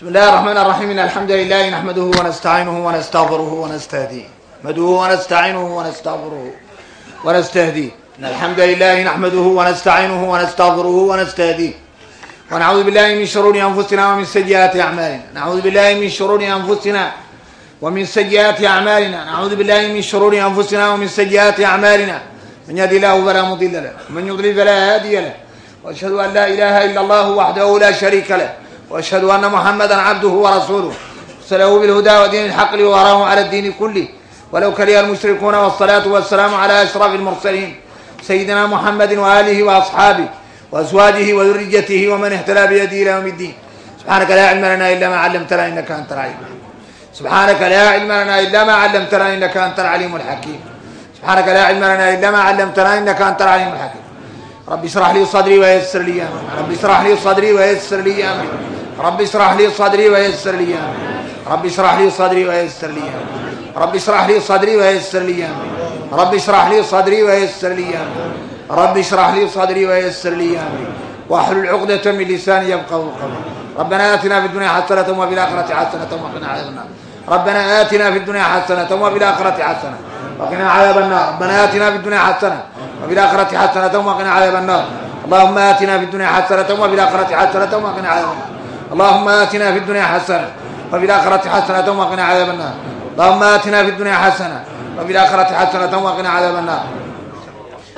بسم الله الرحمن الرحيم إن الحمد لله نحمده ونستعينه ونستغفره ونستهديه نحمده ونستعينه ونستغفره ونستهديه الحمد لله نحمده ونستعينه ونستغفره ونستهديه ونعوذ بالله من شرور أنفسنا ومن سيئات أعمالنا نعوذ بالله من شرور أنفسنا ومن سيئات أعمالنا نعوذ بالله من شرور أنفسنا ومن سيئات أعمالنا من يهد الله فلا مضل له ومن يضلل فلا هادي له وأشهد أن لا إله إلا الله وحده لا شريك له وأشهد أن محمدا عبده ورسوله. أرسله بالهدى ودين الحق ليظهره على الدين كله. ولو كره المشركون والصلاة والسلام على أشرف المرسلين. سيدنا محمد وآله وأصحابه وأزواجه وذريته ومن اهتدى بيده إلى يوم الدين. سبحانك لا علم لنا إلا ما علمتنا إنك أنت العليم سبحانك لا علم لنا إلا ما علمتنا إنك أنت العليم الحكيم. سبحانك لا علم لنا إلا ما علمتنا إنك أنت العليم الحكيم. رب اشرح لي صدري ويسر لي أمري. رب اشرح لي صدري ويسر لي أمري. رب اشرح لي صدري ويسر لي أمري رب اشرح لي صدري ويسر لي أمري رب اشرح لي صدري ويسر لي أمري رب اشرح لي صدري ويسر لي أمري رب اشرح لي صدري ويسر لي أمري واحلل عقدة من لساني يفقهوا قولي ربنا آتنا في الدنيا حسنة وفي الآخرة حسنة وقنا عذاب النار ربنا آتنا في الدنيا حسنة وفي الآخرة حسنة وقنا عذاب النار ربنا آتنا في الدنيا حسنة وفي الآخرة حسنة وقنا عذاب النار اللهم آتنا في الدنيا حسنة وفي الآخرة حسنة وقنا عذاب النار اللهم آتنا في الدنيا حسنة وفي الآخرة حسنة وقنا عذاب النار اللهم آتنا في الدنيا حسنة وفي الآخرة حسنة وقنا عذاب النار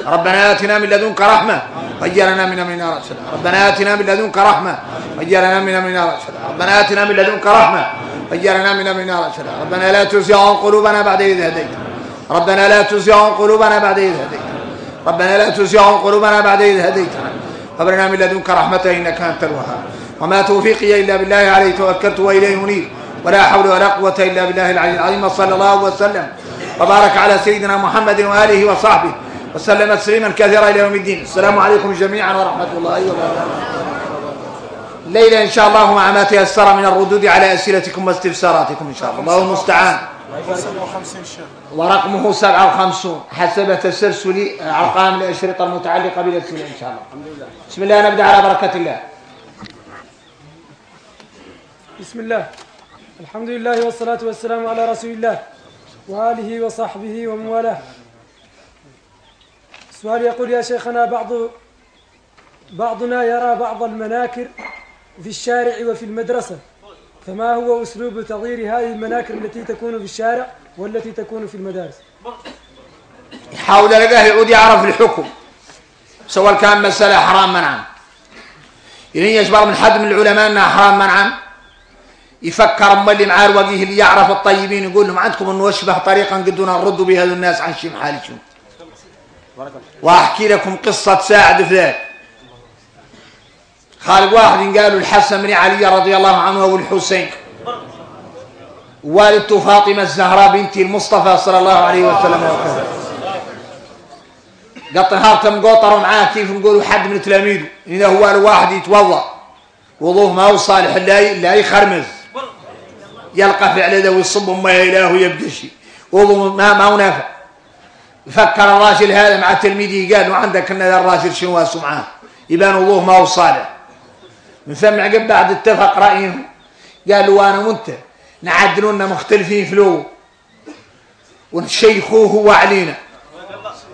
ربنا آتنا من لدنك رحمة وجعلنا من من النار رشدا ربنا آتنا من لدنك رحمة وجعلنا من من النار رشدا ربنا آتنا من لدنك رحمة وجعلنا من من النار رشدا ربنا لا تزغ قلوبنا بعد إذ هديت ربنا لا تزغ قلوبنا بعد إذ هديت ربنا لا تزغ قلوبنا بعد إذ هديتنا هب لنا من لدنك رحمة إنك أنت الوهاب وما توفيقي إلا بالله عليه توكلت وإليه منيب ولا حول ولا قوة إلا بالله العلي العظيم صلى الله وسلم وبارك على سيدنا محمد وآله وصحبه وسلم تسليما كثيرا إلى يوم الدين السلام عليكم جميعا ورحمة الله وبركاته الليلة إن شاء الله مع ما تيسر من الردود على أسئلتكم واستفساراتكم إن شاء الله الله المستعان ورقمه 57 حسب تسلسل أرقام الأشرطة المتعلقة بالأسئلة إن شاء الله بسم الله نبدأ على بركة الله بسم الله الحمد لله والصلاة والسلام على رسول الله وآله وصحبه ومن والاه السؤال يقول يا شيخنا بعض بعضنا يرى بعض المناكر في الشارع وفي المدرسة فما هو أسلوب تغيير هذه المناكر التي تكون في الشارع والتي تكون في المدارس يحاول لقاه يعود يعرف الحكم. سواء كان مسألة حرام منعا. إذن يجبر من حد من العلماء أنها حرام منعا. يفكر أما اللي معاه الوجيه اللي يعرف الطيبين يقول لهم عندكم أنه أشبه طريقا قدونا نرد بها الناس عن شي محال شو وأحكي لكم قصة ساعد فلان خالق واحد قالوا الحسن بن علي رضي الله عنه والحسين والدته فاطمة الزهراء بنت المصطفى صلى الله عليه وسلم وكذا. قط نهار قطروا معاه كيف نقولوا حد من تلاميذه إذا هو الواحد يتوضأ. وضوه ما هو صالح لا لا يخرمز. يلقى فعل ذا ويصب ما إله يبدأ شيء. وضوه ما ما هو نافع فكر الراجل هذا مع تلميذه قال وعندك إن هذا الراجل شنو واسو معاه. يبان وضوه ما هو صالح. من ثم عقب بعد اتفق رأيهم. قالوا أنا وأنت نعدلونا مختلفين في لو ونشيخوه وعلينا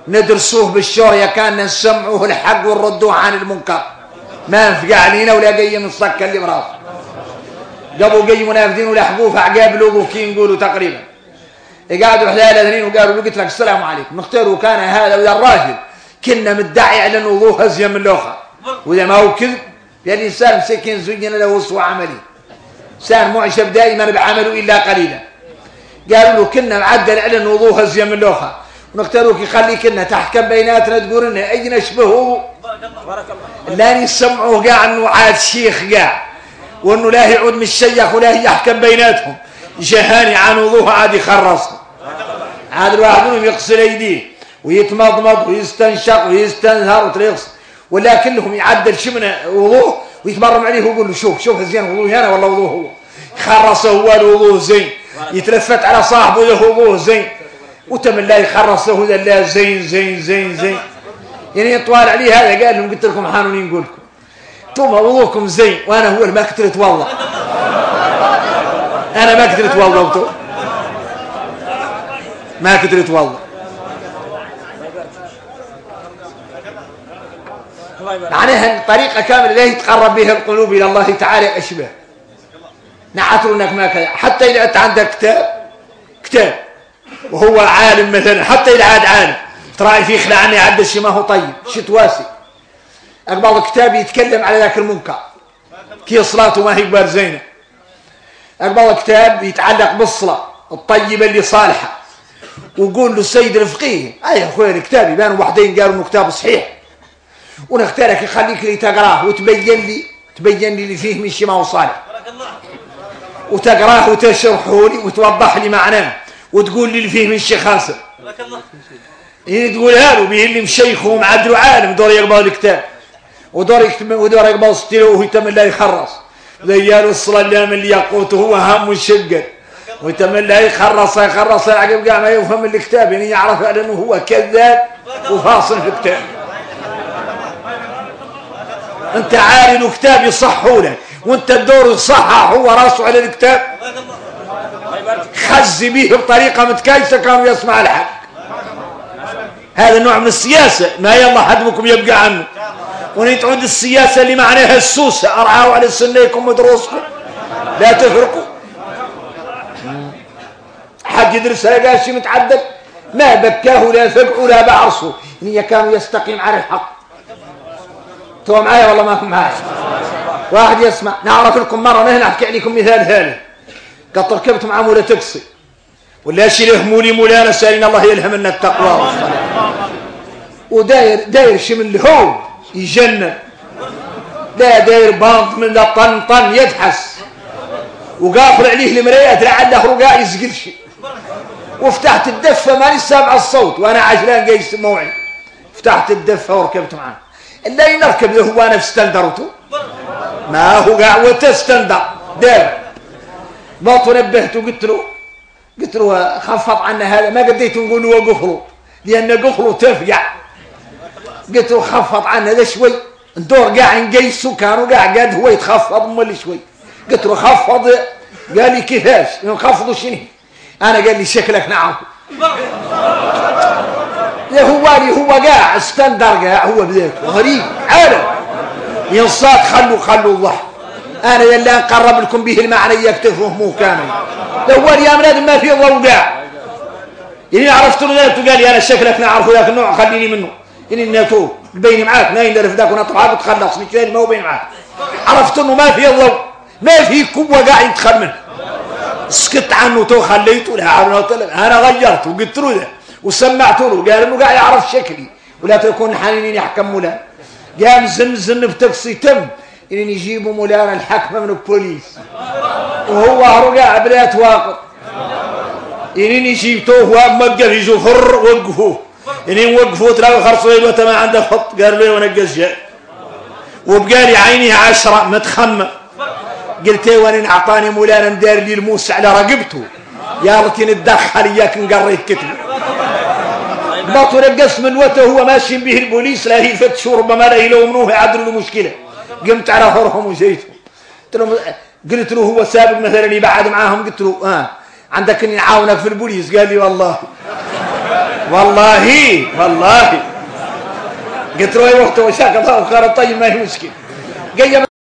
ندرسوه بالشورية كان نسمعوه الحق ونردوه عن المنكر. ما نفقع علينا ولا قيم الصكة اللي براسه قبوا قي منافذين ولحقوه فعقاب لوقوه كي نقولوا تقريبا. قعدوا حلال اثنين وقالوا قلت لك السلام عليكم. نختاروا كان هذا ويا الراجل. كنا مدعي على انه هزيا من الآخر وإذا ما هو كذب يا الإنسان مسكين زين له وصوى عملي. إنسان معجب دائما بعمله إلا قليلا. قالوا له كنا معدل على انه وضوه هزيا من الآخر ونختاروك يخلي كنا تحكم بيناتنا تقول لنا اي نشبهه لا يسمعوه قاع إنه عاد شيخ قاع. وانه لا يعود من الشيخ ولا يحكم بيناتهم. جهاني عن وضوه عاد يخرص عاد الواحد منهم يغسل أيديه ويتمضمض ويستنشق ويستنهر وتريغس ولا كلهم يعدل شمنا وضوه ويتمرم عليه ويقول له شوف شوف زين وضوه أنا والله وضوه هو. خرص هو الوضوء زين. يتلفت على صاحبه له وضوه زين. وتم الله يخرص له لا زين زين زين زين. يعني يطوال عليه هذا قال لهم قلت لكم حانوني نقول لكم. أنتم وضوءكم زين وأنا هو اللي ما كنت اتوضا أنا ما قدرت والله ما قدرت والله. معناها طريقة كاملة لا يتقرب بها القلوب إلى الله تعالى؟ أشبه نعتر إنك ما كذا. حتى إذا أنت عندك كتاب كتاب وهو عالم مثلا حتى إذا عاد عالم. تراعي فيه خلع عني عد الشيء ما هو طيب شيء تواسي. أقبض كتاب يتكلم على ذاك المنكر. كي صلاته ما هي قبار زينة. أقبض كتاب يتعلق بالصلاة الطيبة اللي صالحة. وقول له السيد الفقيه أي يا أخوي الكتاب يبان وحدين قالوا إنه كتاب صحيح. ونختارك يخليك لي تقرأه وتبين لي تبين لي اللي فيه من شيء ما هو صالح. وتقرأه وتشرحه لي وتوضح لي معناه. وتقول لي اللي فيه من شيء خاسر. يعني تقولها له به اللي مشيخ ومعدل عالم دور يقبل الكتاب. ودور يكتب ودور يقبل ستيله وهو يتم الله يخرص. ذيال الصلاة اللي يقوت هو هم شقر ويتم الله يخرص يخرص عقب قاع ما يفهم الكتاب يعني يعرف أنه هو كذاب وفاصل في الكتاب. أنت عاري له كتاب يصحوا لك وأنت الدور صحح هو راسه على الكتاب. خز به بطريقة متكايسة كانوا يسمع الحق. هذا نوع من السياسة ما يلا حد يبقى عنه. ونتعود السياسة اللي معناها السوسة. أرعاوا على سنيكم ودروسكم لا تفرقوا. حد يدرسها قاشي متعدد ما بكاه لا فقع ولا بعرصه إن كانوا يستقيم على الحق. تو معايا والله ما معايا. واحد يسمع. نعرف لكم مرة نحن أحكي عليكم مثال ثاني. قد ركبت مع مولا تكسي ولا شي له مولي مولانا سالين الله يلهمنا التقوى. وداير داير شي من الهو يجنن لا داير باند من طن طن يدحس. وقافل عليه المرايات لعله رقاع يسقل شي. وفتحت الدفة ماني سامع الصوت. وأنا عجلان جاي موعي فتحت الدفة وركبت معاه. اللي نركب له هو أنا في ستندرته ما هو قاعد ستندر دار بطو نبهته قلت له قلت له خفض عنا هذا. ما قديت نقول له قفله لأن قفله تفقع. قلت له خفض عنا هذا شوي. ندور قاع نقيسه كانوا قاع قاعد هو يتخفض مولي شوي. قلت له خفض. قال لي كيفاش؟ نخفضه شنو؟ أنا قال لي شكلك نعم. يا هو لي هو قاع استندر قاع هو بذاك غريب عالم. ينصاد خلوا خلوا الله. أنا يلا نقرب لكم به المعنى يكتفه مو كامل. الأول يا مولاد ما في ضوء قاع. يعني عرفت له قال لي أنا شكلك نعرفه ذاك النوع خليني منه. يعني الناتو بيني معاك. ناين درف ذاك ونطلع. بتخلص مش ما هو بين معاك. عرفت إنه ما في ضوء ما في كوبه قاعد يتخمن. منه سكت عنه تو خليته لا أنا غيرت وقلت له ده. وسمعت له. قال انه قاعد يعرف شكلي. ولا تكون حنينين يحكم مولانا قام زن زن بتكسي تم. ان يجيبوا مولانا الحكمة من البوليس. وهو رقع بلا تواقف ان يجيبتوه هو موقف يجوا فر وقفوه ان وقفوه تلاقوا خرصويل وتما عنده خط قال له ونقز جاء وبقالي عيني عشرة متخمة. قلت له وأنا أعطاني مولانا مدار لي الموس على رقبته. يا لكن نتدخل إياك نقريت كتبه بطل القسم الوته هو ماشي به البوليس لا هي فتشوا ربما لا يلومنوه يعدلوا له مشكلة. قمت على فرهم وجيتهم قلت له قلت له هو سابق مثلا يبعد معاهم قلت له آه عندك إني اعاونك في البوليس. قال لي والله. والله والله قلت له اي وقت وشاك الله خير طيب ما هي مشكله